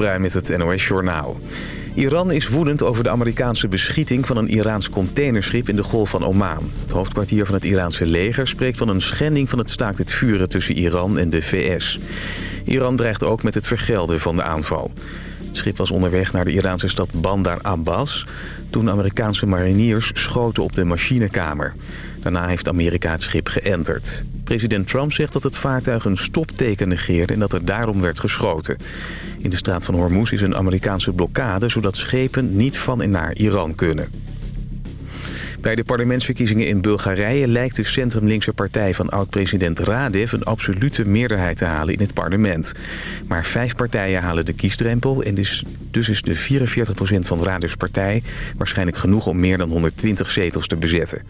Bruin met het NOS Journaal. Iran is woedend over de Amerikaanse beschieting van een Iraans containerschip in de Golf van Oman. Het hoofdkwartier van het Iraanse leger spreekt van een schending van het staakt het vuren tussen Iran en de VS. Iran dreigt ook met het vergelden van de aanval. Het schip was onderweg naar de Iraanse stad Bandar Abbas... toen Amerikaanse mariniers schoten op de machinekamer. Daarna heeft Amerika het schip geënterd. President Trump zegt dat het vaartuig een stopteken negeerde... en dat er daarom werd geschoten. In de straat van Hormuz is een Amerikaanse blokkade... zodat schepen niet van en naar Iran kunnen. Bij de parlementsverkiezingen in Bulgarije lijkt de centrumlinkse partij van oud-president Radev een absolute meerderheid te halen in het parlement. Maar vijf partijen halen de kiesdrempel en dus, dus is de 44% van Radevs partij waarschijnlijk genoeg om meer dan 120 zetels te bezetten.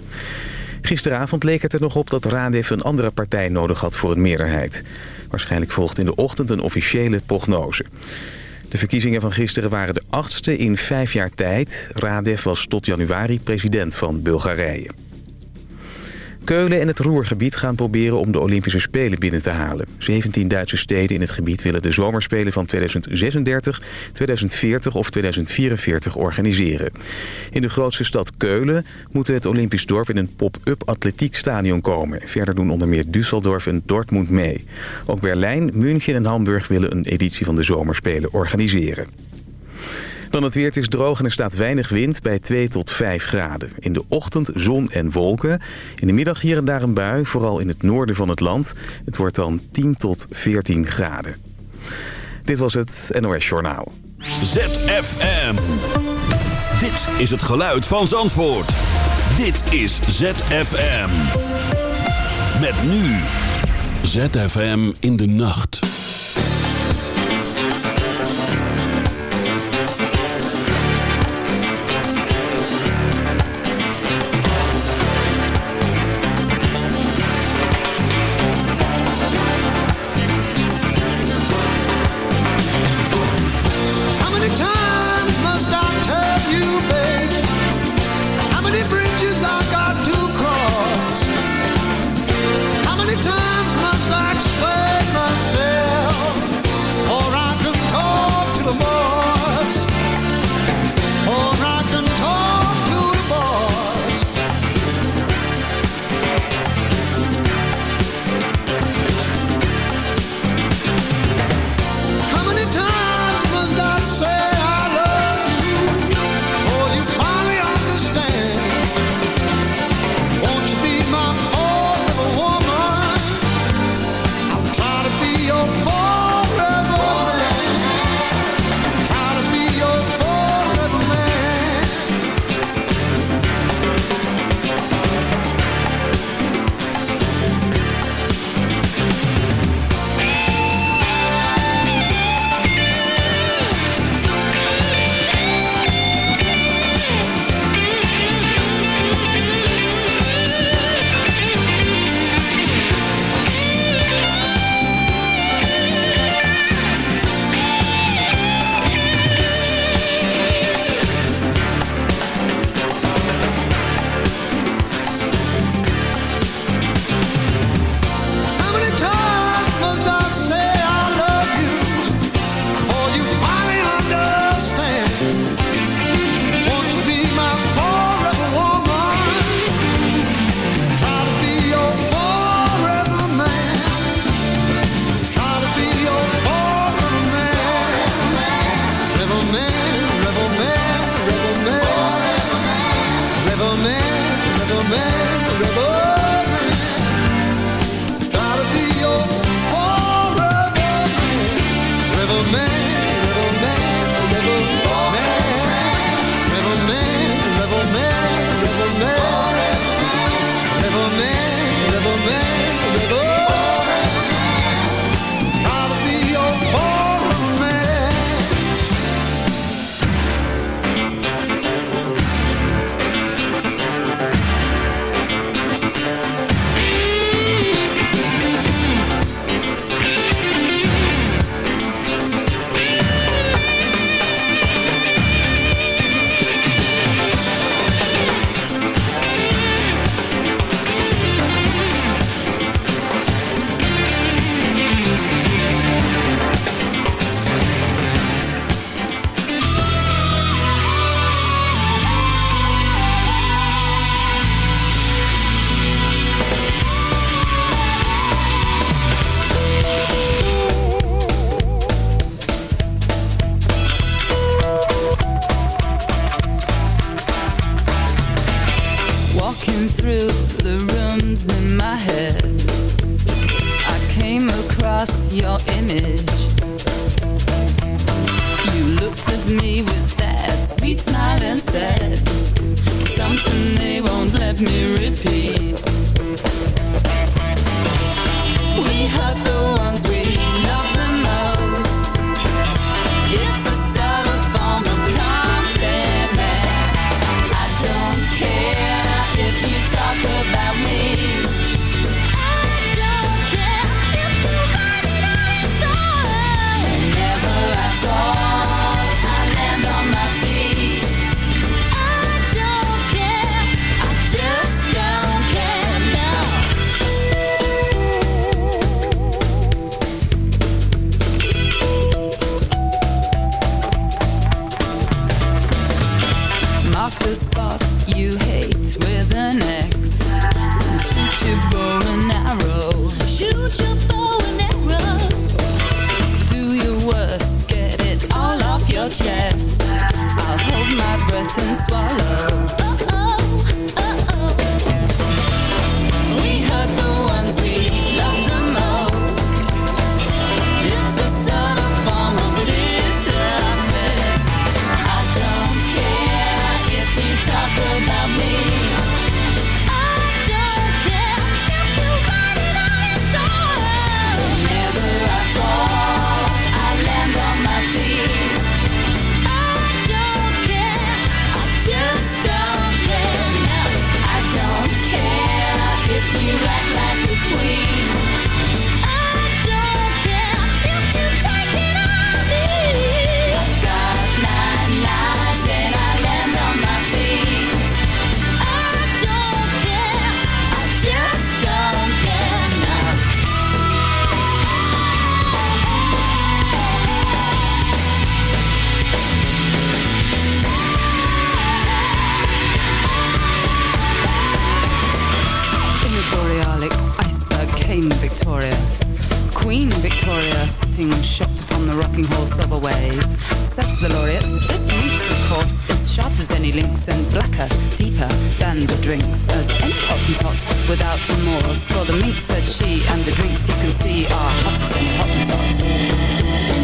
Gisteravond leek het er nog op dat Radev een andere partij nodig had voor een meerderheid. Waarschijnlijk volgt in de ochtend een officiële prognose. De verkiezingen van gisteren waren de achtste in vijf jaar tijd. Radev was tot januari president van Bulgarije. Keulen en het Roergebied gaan proberen om de Olympische Spelen binnen te halen. 17 Duitse steden in het gebied willen de zomerspelen van 2036, 2040 of 2044 organiseren. In de grootste stad Keulen moet het Olympisch dorp in een pop-up atletiekstadion komen. Verder doen onder meer Düsseldorf en Dortmund mee. Ook Berlijn, München en Hamburg willen een editie van de zomerspelen organiseren. Dan het weer, het is droog en er staat weinig wind bij 2 tot 5 graden. In de ochtend zon en wolken. In de middag hier en daar een bui, vooral in het noorden van het land. Het wordt dan 10 tot 14 graden. Dit was het NOS Journaal. ZFM. Dit is het geluid van Zandvoort. Dit is ZFM. Met nu. ZFM in de nacht. Rocking shot upon the rocking horse of a wave. Says the laureate, this minx, of course, is sharp as any lynx and blacker, deeper than the drinks as any hottentot without remorse. For the minx, said she, and the drinks you can see are hot as any hottentot.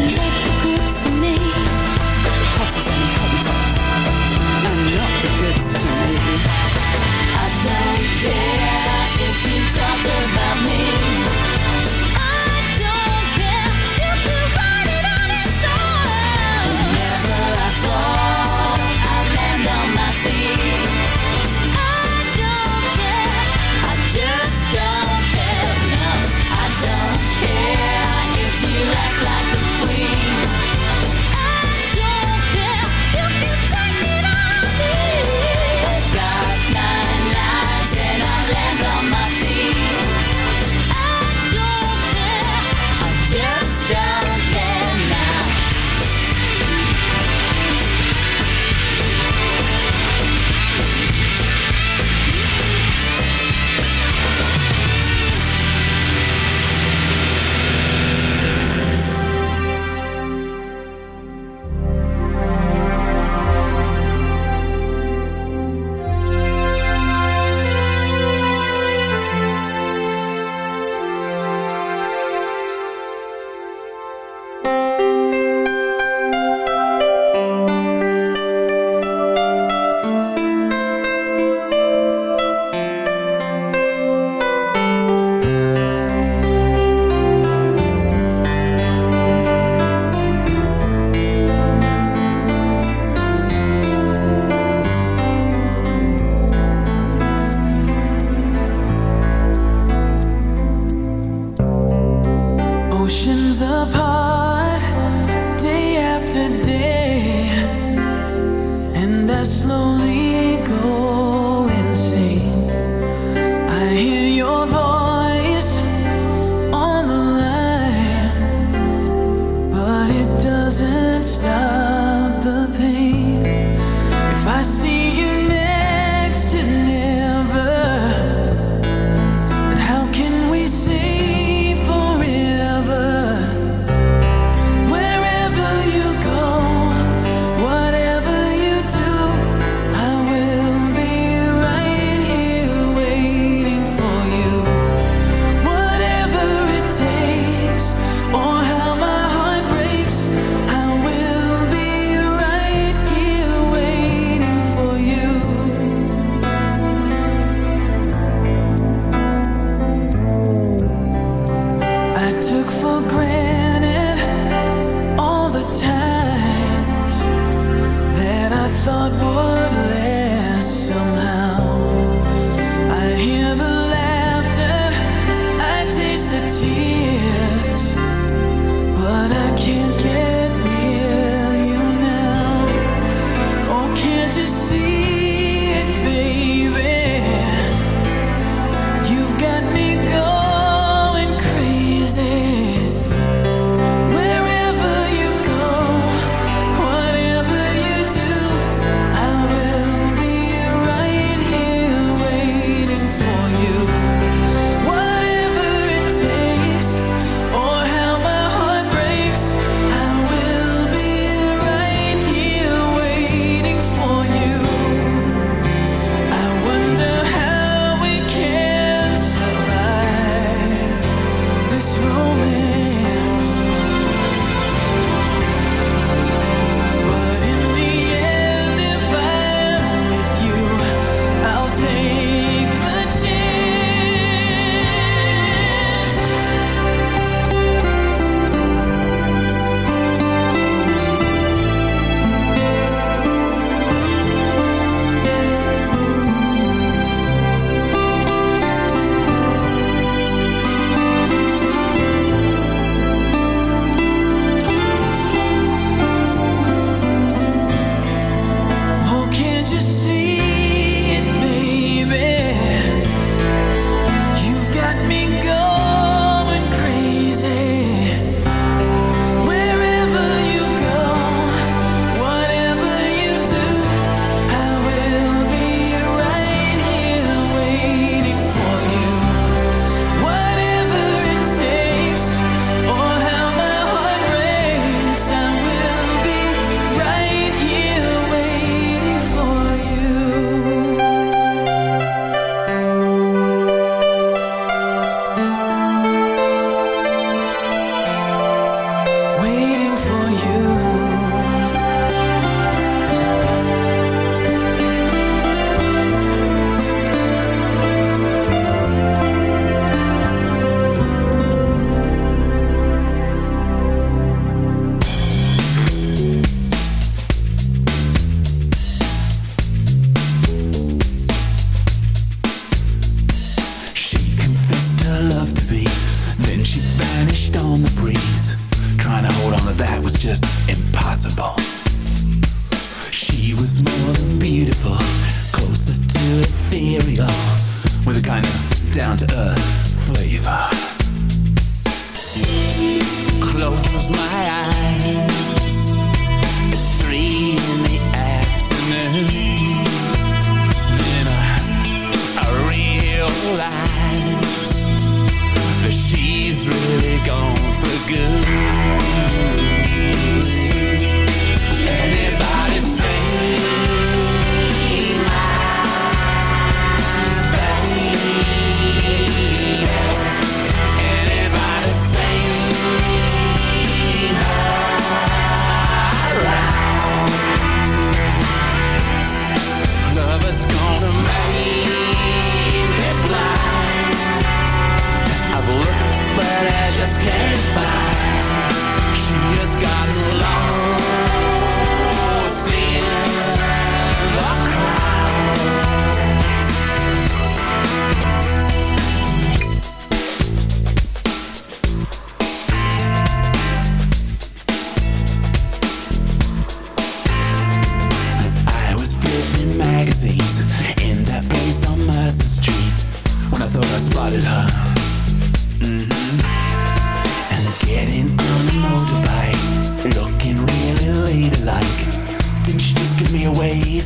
grave.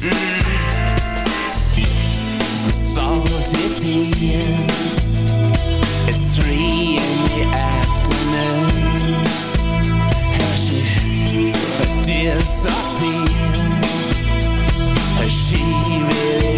Mm. Salted tears. It's three in the afternoon. Has she disappeared. Has she really?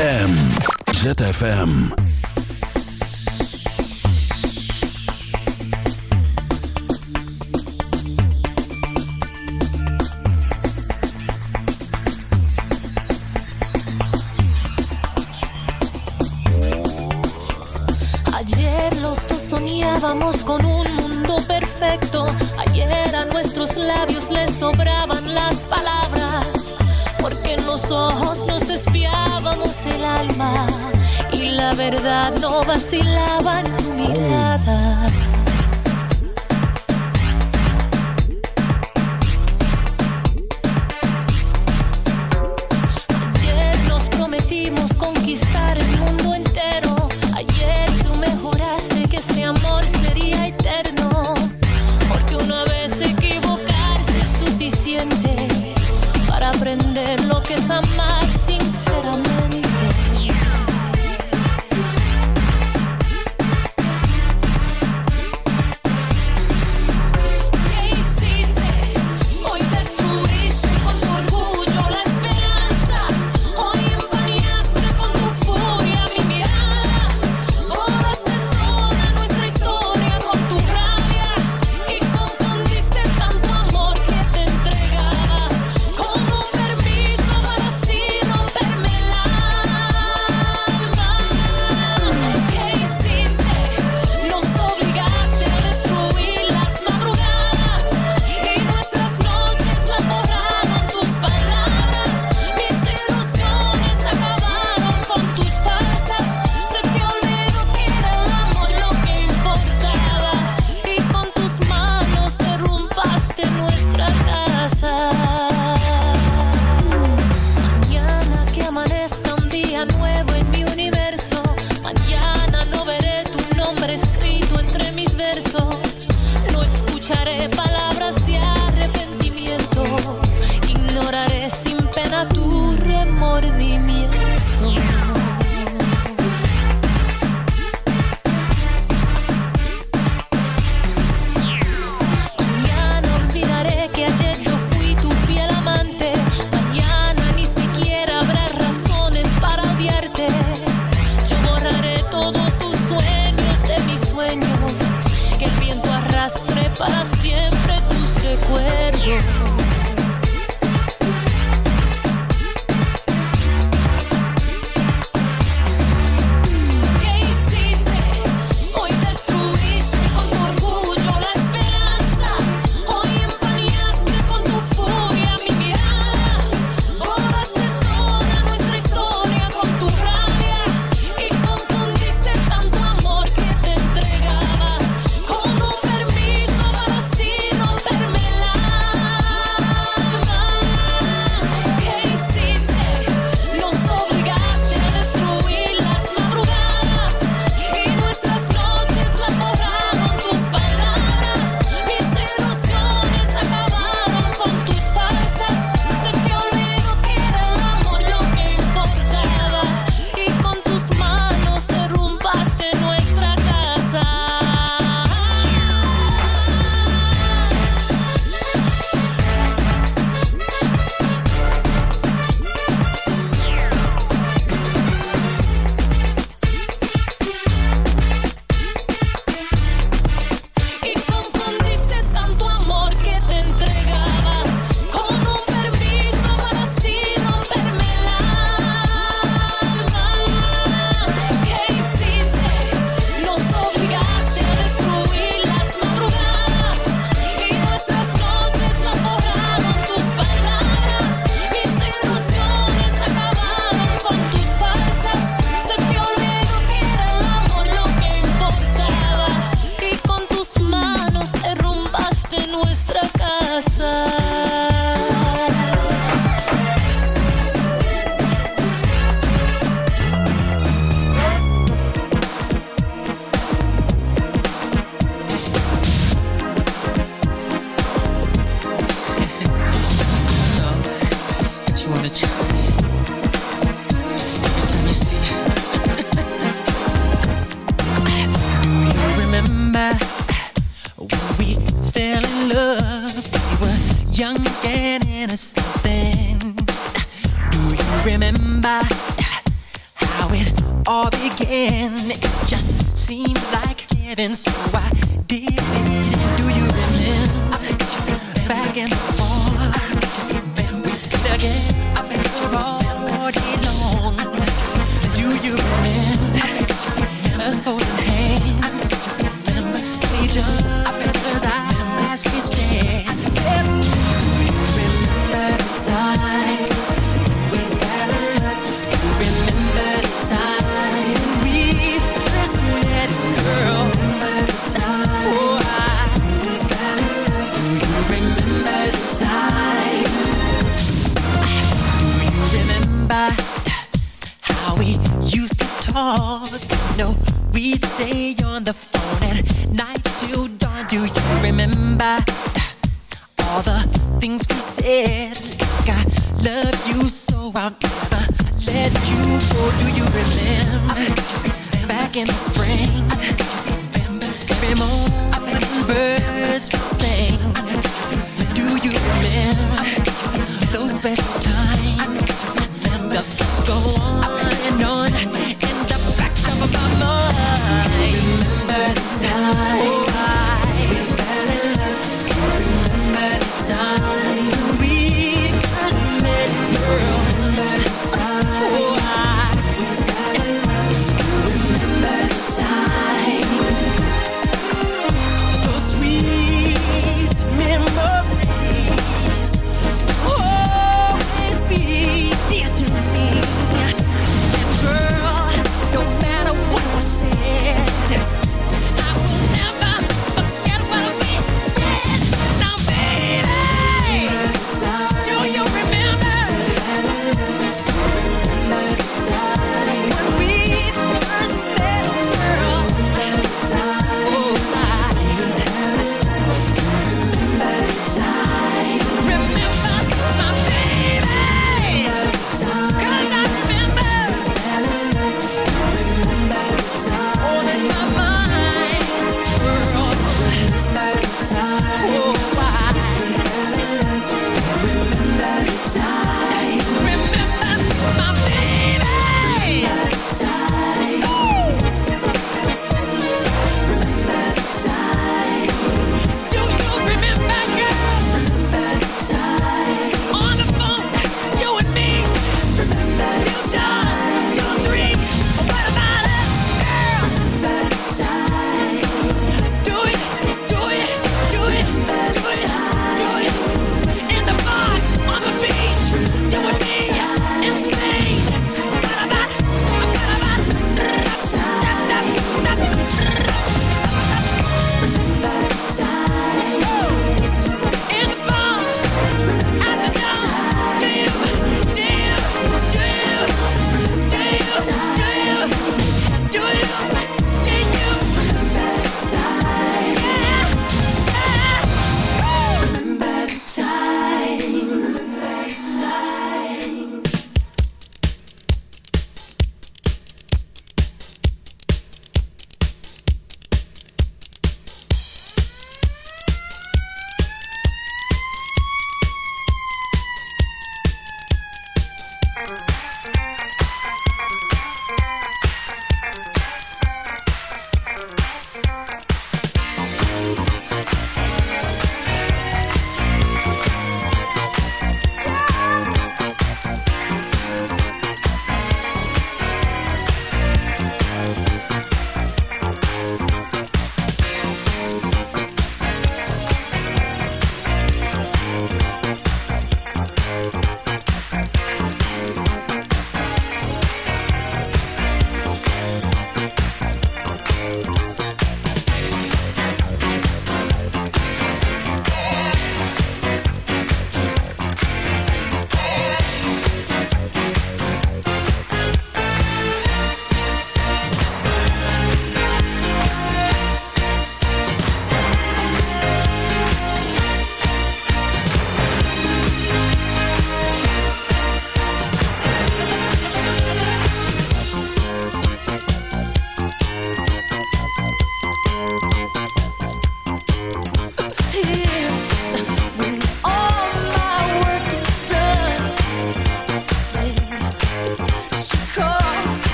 ZFM. ZFM. Ayer los dos soñábamos con un mundo perfecto. Ayer a nuestros labios les sobraban las palabras. Porque en los ojos el alma y la verdad no vacilaba en tu mirada.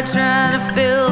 Trying to fill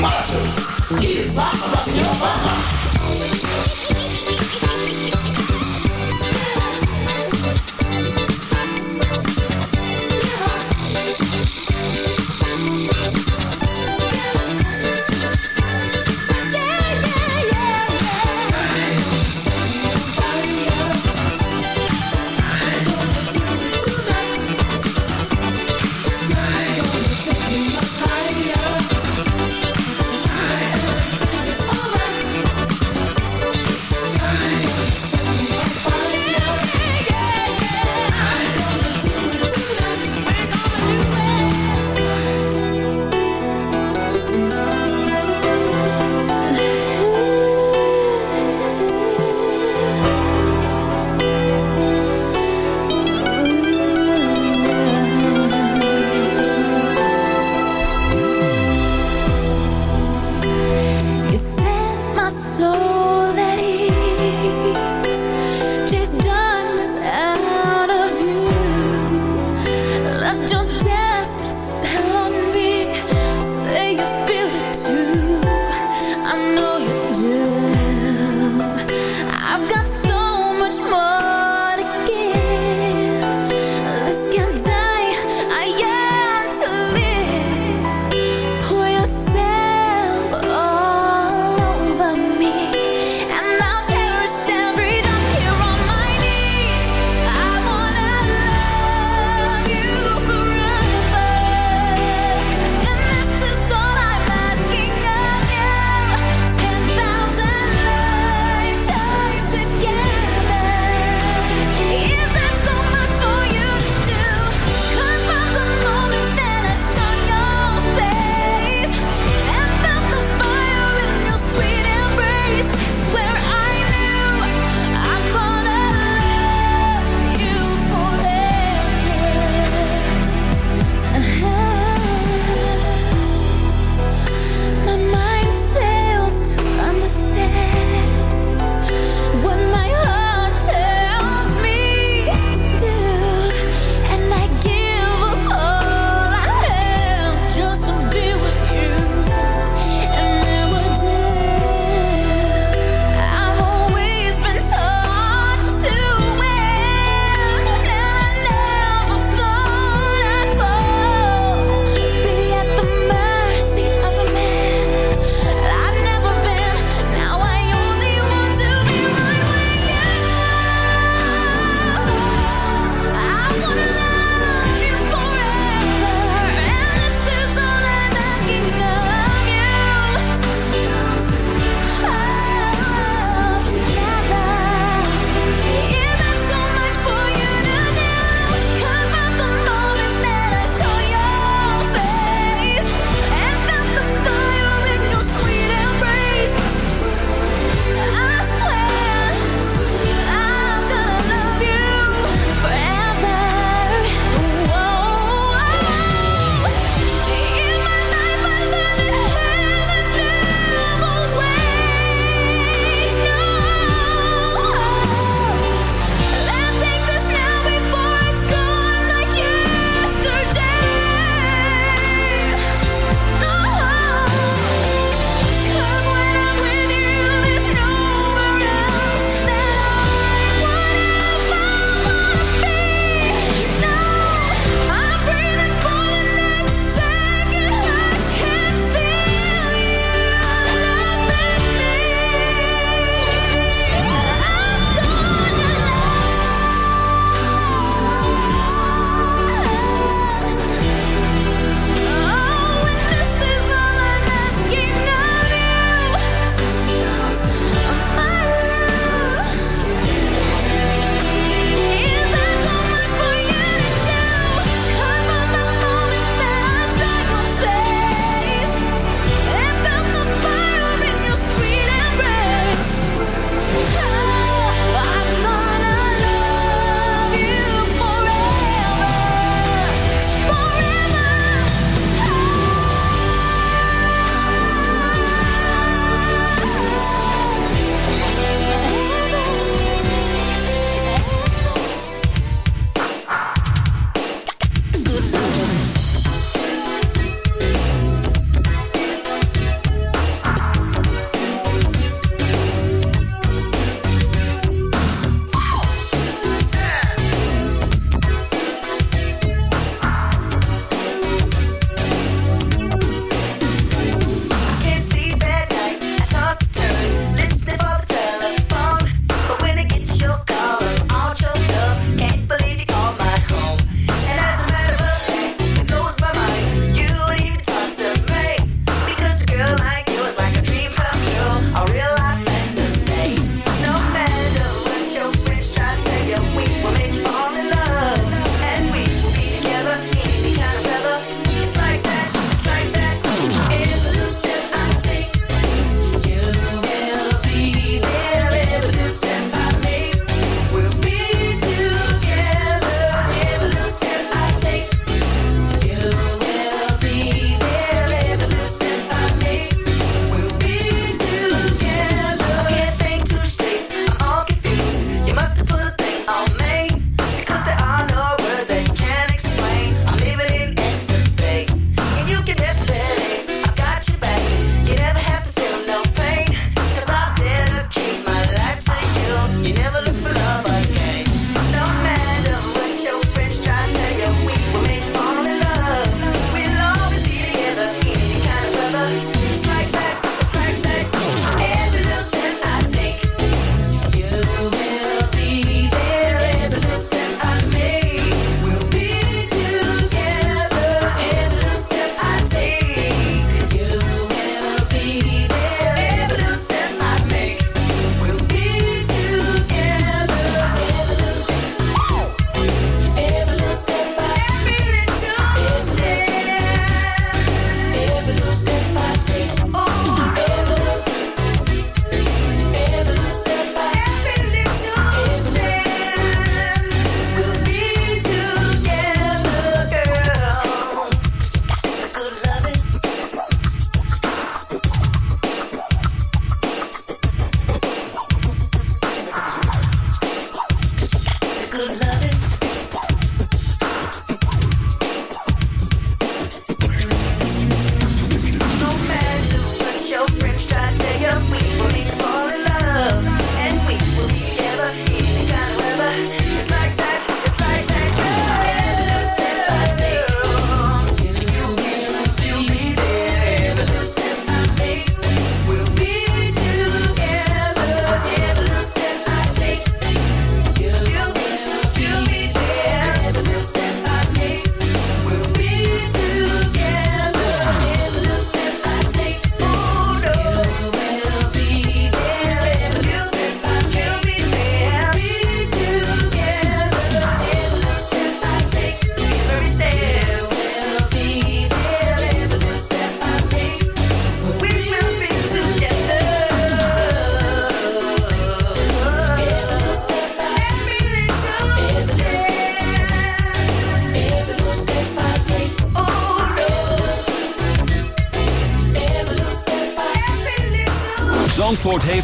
motto is